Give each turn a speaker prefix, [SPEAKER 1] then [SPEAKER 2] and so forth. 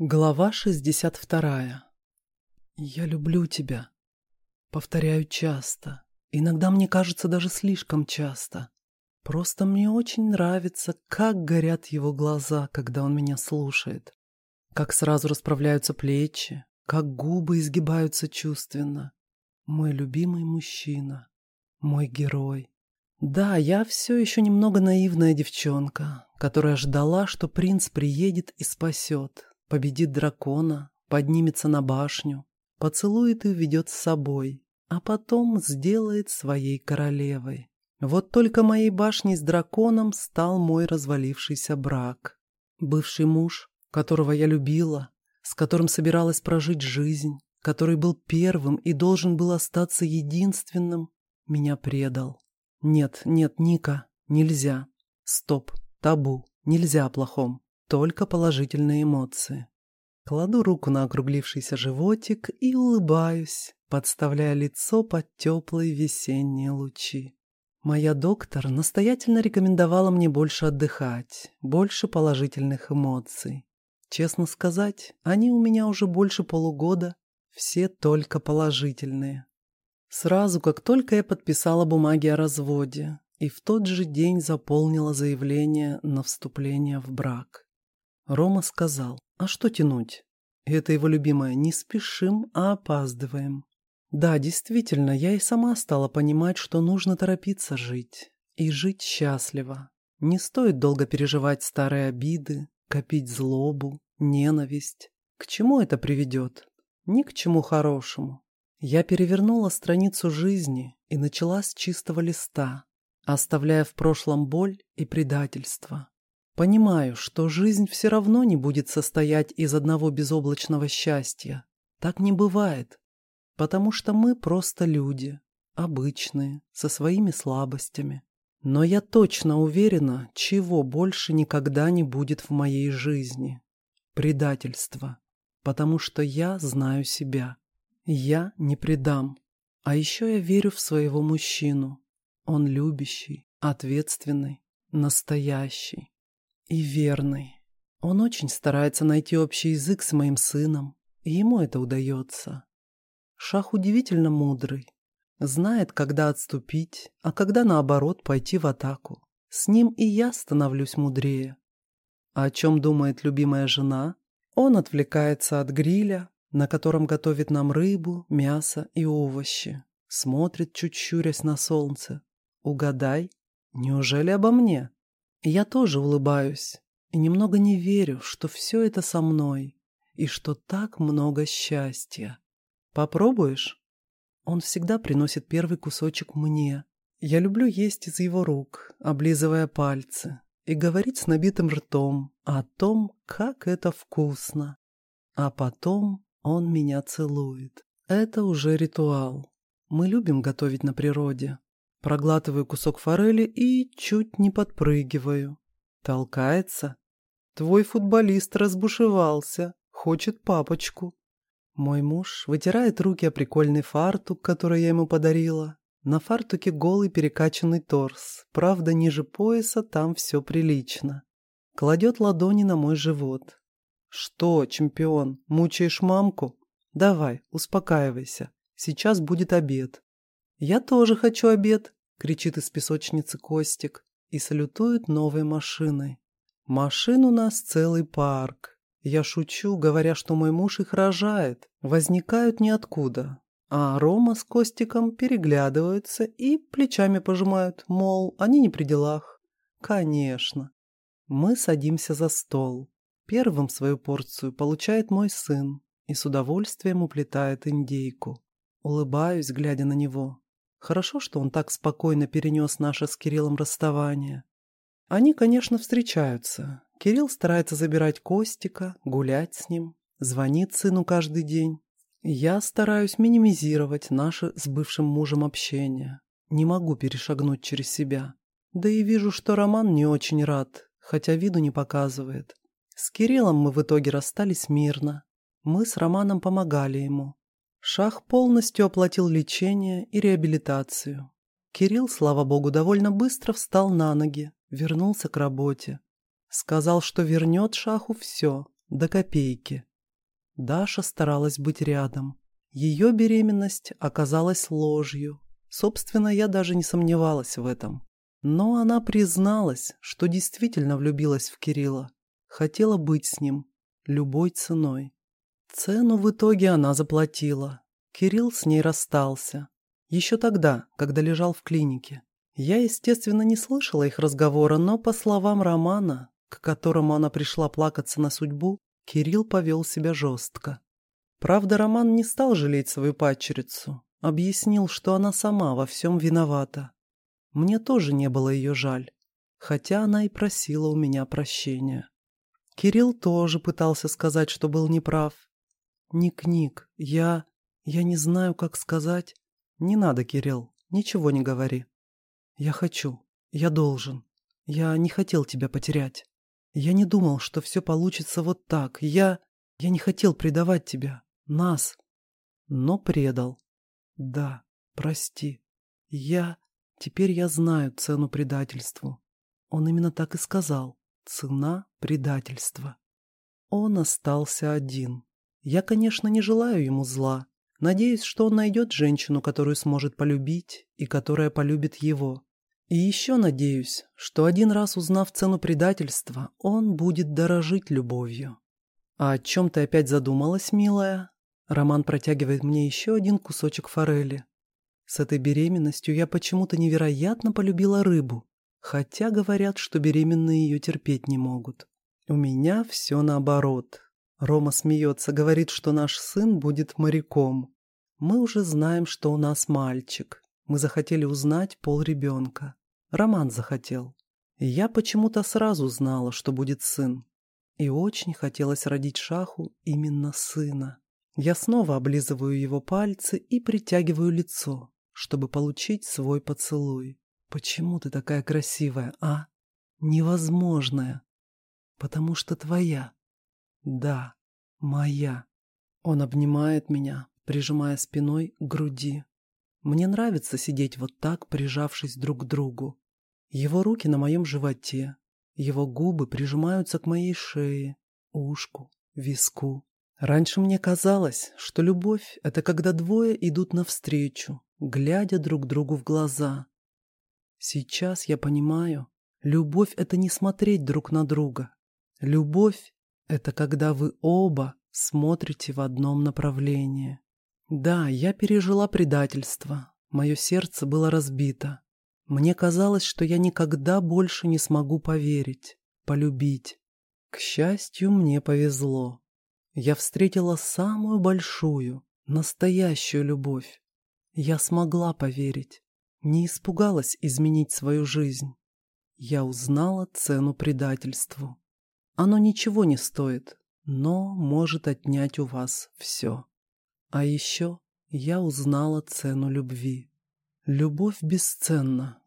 [SPEAKER 1] Глава 62. Я люблю тебя. Повторяю часто. Иногда мне кажется даже слишком часто. Просто мне очень нравится, как горят его глаза, когда он меня слушает. Как сразу расправляются плечи, как губы изгибаются чувственно. Мой любимый мужчина. Мой герой. Да, я все еще немного наивная девчонка, которая ждала, что принц приедет и спасет, победит дракона, поднимется на башню, поцелует и уведет с собой, а потом сделает своей королевой. Вот только моей башней с драконом стал мой развалившийся брак. Бывший муж, которого я любила, с которым собиралась прожить жизнь, который был первым и должен был остаться единственным, меня предал. Нет, нет, Ника, нельзя. Стоп, табу, нельзя о плохом. Только положительные эмоции. Кладу руку на округлившийся животик и улыбаюсь, подставляя лицо под теплые весенние лучи. Моя доктор настоятельно рекомендовала мне больше отдыхать, больше положительных эмоций. Честно сказать, они у меня уже больше полугода, все только положительные. Сразу, как только я подписала бумаги о разводе, и в тот же день заполнила заявление на вступление в брак. Рома сказал, а что тянуть? Это его любимое «не спешим, а опаздываем». Да, действительно, я и сама стала понимать, что нужно торопиться жить. И жить счастливо. Не стоит долго переживать старые обиды, копить злобу, ненависть. К чему это приведет? Ни к чему хорошему. Я перевернула страницу жизни и начала с чистого листа, оставляя в прошлом боль и предательство. Понимаю, что жизнь все равно не будет состоять из одного безоблачного счастья. Так не бывает. Потому что мы просто люди, обычные, со своими слабостями. Но я точно уверена, чего больше никогда не будет в моей жизни. Предательство. Потому что я знаю себя. Я не предам. А еще я верю в своего мужчину. Он любящий, ответственный, настоящий и верный. Он очень старается найти общий язык с моим сыном, и ему это удается. Шах удивительно мудрый. Знает, когда отступить, а когда, наоборот, пойти в атаку. С ним и я становлюсь мудрее. А о чем думает любимая жена? Он отвлекается от гриля, на котором готовит нам рыбу, мясо и овощи. Смотрит, чуть щурясь на солнце. Угадай, неужели обо мне? Я тоже улыбаюсь и немного не верю, что все это со мной и что так много счастья. Попробуешь? Он всегда приносит первый кусочек мне. Я люблю есть из его рук, облизывая пальцы, и говорить с набитым ртом о том, как это вкусно. А потом он меня целует. Это уже ритуал. Мы любим готовить на природе. Проглатываю кусок форели и чуть не подпрыгиваю. Толкается. Твой футболист разбушевался, хочет папочку. Мой муж вытирает руки о прикольный фартук, который я ему подарила. На фартуке голый перекачанный торс, правда, ниже пояса там все прилично. Кладет ладони на мой живот. Что, чемпион, мучаешь мамку? Давай, успокаивайся, сейчас будет обед. «Я тоже хочу обед!» — кричит из песочницы Костик и салютует новой машиной. Машин у нас целый парк. Я шучу, говоря, что мой муж их рожает, возникают ниоткуда. А Рома с Костиком переглядываются и плечами пожимают, мол, они не при делах. Конечно. Мы садимся за стол. Первым свою порцию получает мой сын и с удовольствием уплетает индейку. Улыбаюсь, глядя на него. Хорошо, что он так спокойно перенес наше с Кириллом расставание. Они, конечно, встречаются. Кирилл старается забирать Костика, гулять с ним, звонит сыну каждый день. Я стараюсь минимизировать наше с бывшим мужем общение. Не могу перешагнуть через себя. Да и вижу, что Роман не очень рад, хотя виду не показывает. С Кириллом мы в итоге расстались мирно. Мы с Романом помогали ему. Шах полностью оплатил лечение и реабилитацию. Кирилл, слава богу, довольно быстро встал на ноги, вернулся к работе. Сказал, что вернет Шаху все, до копейки. Даша старалась быть рядом. Ее беременность оказалась ложью. Собственно, я даже не сомневалась в этом. Но она призналась, что действительно влюбилась в Кирилла. Хотела быть с ним любой ценой. Цену в итоге она заплатила. Кирилл с ней расстался. Еще тогда, когда лежал в клинике. Я, естественно, не слышала их разговора, но, по словам Романа, к которому она пришла плакаться на судьбу, Кирилл повел себя жестко. Правда, Роман не стал жалеть свою падчерицу. Объяснил, что она сама во всем виновата. Мне тоже не было ее жаль, хотя она и просила у меня прощения. Кирилл тоже пытался сказать, что был неправ. «Ник-ник, я... я не знаю, как сказать...» «Не надо, Кирилл, ничего не говори. Я хочу, я должен. Я не хотел тебя потерять. Я не думал, что все получится вот так. Я... я не хотел предавать тебя, нас. Но предал. Да, прости. Я... Теперь я знаю цену предательству. Он именно так и сказал. Цена предательства. Он остался один. Я, конечно, не желаю ему зла. Надеюсь, что он найдет женщину, которую сможет полюбить и которая полюбит его. И еще надеюсь, что один раз узнав цену предательства, он будет дорожить любовью. А о чем ты опять задумалась, милая? Роман протягивает мне еще один кусочек форели. С этой беременностью я почему-то невероятно полюбила рыбу, хотя говорят, что беременные ее терпеть не могут. У меня все наоборот. Рома смеется, говорит, что наш сын будет моряком. Мы уже знаем, что у нас мальчик. Мы захотели узнать пол ребенка. Роман захотел. Я почему-то сразу знала, что будет сын. И очень хотелось родить Шаху именно сына. Я снова облизываю его пальцы и притягиваю лицо, чтобы получить свой поцелуй. Почему ты такая красивая, а? Невозможная. Потому что твоя. Да, моя. Он обнимает меня, прижимая спиной к груди. Мне нравится сидеть вот так, прижавшись друг к другу. Его руки на моем животе, его губы прижимаются к моей шее, ушку, виску. Раньше мне казалось, что любовь — это когда двое идут навстречу, глядя друг другу в глаза. Сейчас я понимаю, любовь — это не смотреть друг на друга. Любовь — это когда вы оба смотрите в одном направлении. Да, я пережила предательство, мое сердце было разбито. Мне казалось, что я никогда больше не смогу поверить, полюбить. К счастью, мне повезло. Я встретила самую большую, настоящую любовь. Я смогла поверить, не испугалась изменить свою жизнь. Я узнала цену предательству. Оно ничего не стоит, но может отнять у вас все. А еще я узнала цену любви. Любовь бесценна,